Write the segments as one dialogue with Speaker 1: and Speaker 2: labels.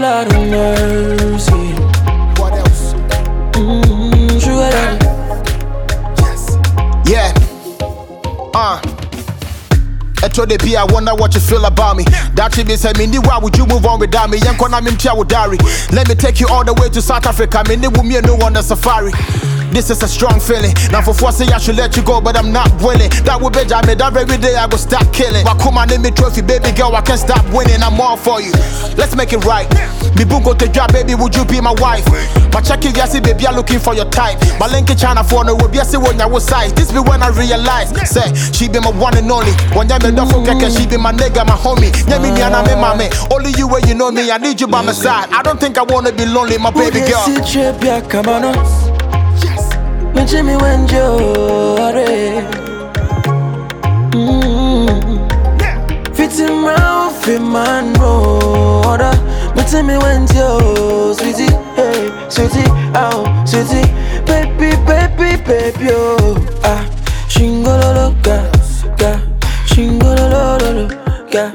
Speaker 1: Lord of mercy.
Speaker 2: What else?
Speaker 1: Mm, sugar daddy.
Speaker 2: Yes. Yeah. Uh. Eto de I wonder what you feel about me. That should be said, Mindy, why would you move on without me? Mimtia would diary. Let me take you all the way to South Africa. Mindy, me, no on the safari. This is a strong feeling. Now for say I should let you go, but I'm not willing. That would be jammed. That very day I go start killing. Wakuma name me trophy, baby girl, I can't stop winning. I'm all for you. Let's make it right. Me bungo te job, baby, would you be my wife? My check it, yes, baby, I'm looking for your type. My link in China for no will be a when I was size. This be when I realize, say, she be my one and only. One time me don't forget, she be my nigga, my homie. Yeah, me, me, and I'm in my man. Only you where you know me, I need you by my side. I don't think I wanna be lonely, my baby girl.
Speaker 1: Ugesi trip ya kamanos.
Speaker 2: Yes.
Speaker 1: Menchimi wenjore. Mm. Fitting round fit man road. Menchimi wenjo, sweetie, hey, sweetie, oh, sweetie, baby, baby, baby, oh, ah, shingololo ga, ga, shingololo ga,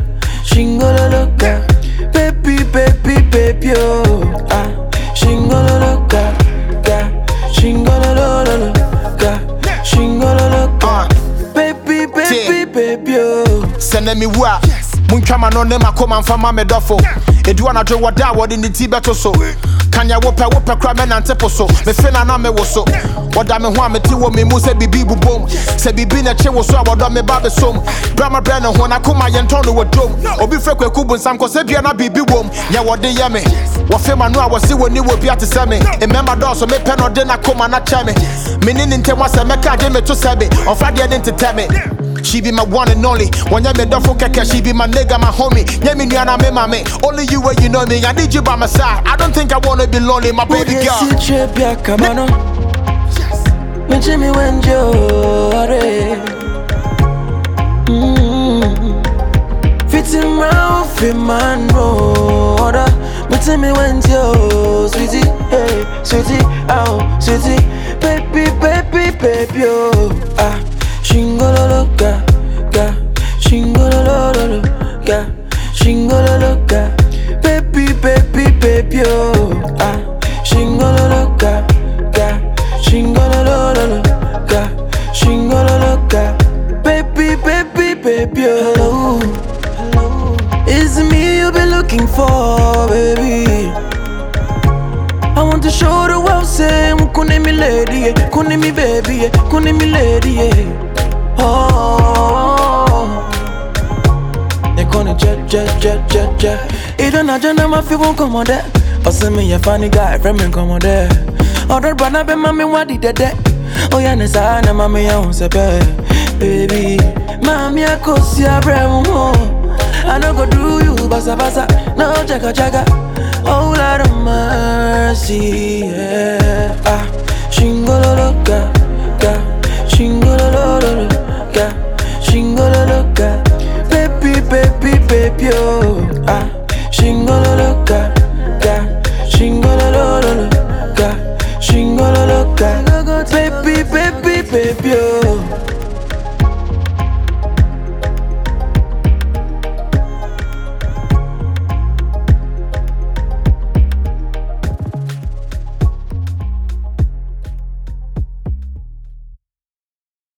Speaker 1: baby, baby, oh.
Speaker 2: sɛnɛ mi wu a muntwa ma no ne ma kɔma mfa ma me dɔfo ɛdu anadwo wɔda a wɔde ne ti bɛto so. Kanya wopɛ wopɛ kora mɛnante po so mefe na na mewo so wɔda me ho a mete wɔ me mu sɛ biribi bobom sɛ biribi na ɛkye wo so a wɔdɔ me ba bɛsom brama brɛ ne ho nakoma yɛntɔn no. Wɔ dom obi frɛ kwaku bu nsam kɔ sɛ bia na biribi wom nyɛ wɔde yɛ me? Wɔfe ma no a wɔse wɔni wɔ bi ate sɛ me mmɛma dɔɔso mepɛ no. Ɔde nakoma na kyɛ me mene ne ntɛm asɛ mɛka de meto sɛ be ɔfa deɛ ne ntetɛ me She be my one and only. When you me duffel keke, she be my nigga, my homie. Yeah, me nyana me mame. Only you where you know me. I need you by my side. I don't think I wanna be lonely, my baby girl.
Speaker 1: Ugesi trip ya kamano. Menchimi wenjore. Mm. Fitting round fit man road. Menchimi wenjo, sweetie, hey, sweetie, oh, sweetie, baby, baby, baby, oh, ah, shingololo baby, oh, ah, shingololo ga, ga, shingololo ga, shingololo ga, baby, baby, baby. Hello, it's me you've been looking for, baby. I want to show the world, say, me lady, yeah. Baby, yeah. Lady. Oh, they gonna jet, jet, jet, jet, jet. It don't agenda, my feel won't come on that. Or send me a funny guy, friend me come on there. That brother be what did that? Oh, yeah, Nessa, na mommy, I won't say, baby. Mommy, I could see a brand more. I no go do you basa basa, no jaga jaga. Oh Lord of mercy, yeah. Ah, shingololo ga ga, shingololo ga, shingololo ga. Baby, baby, baby, oh. Baby.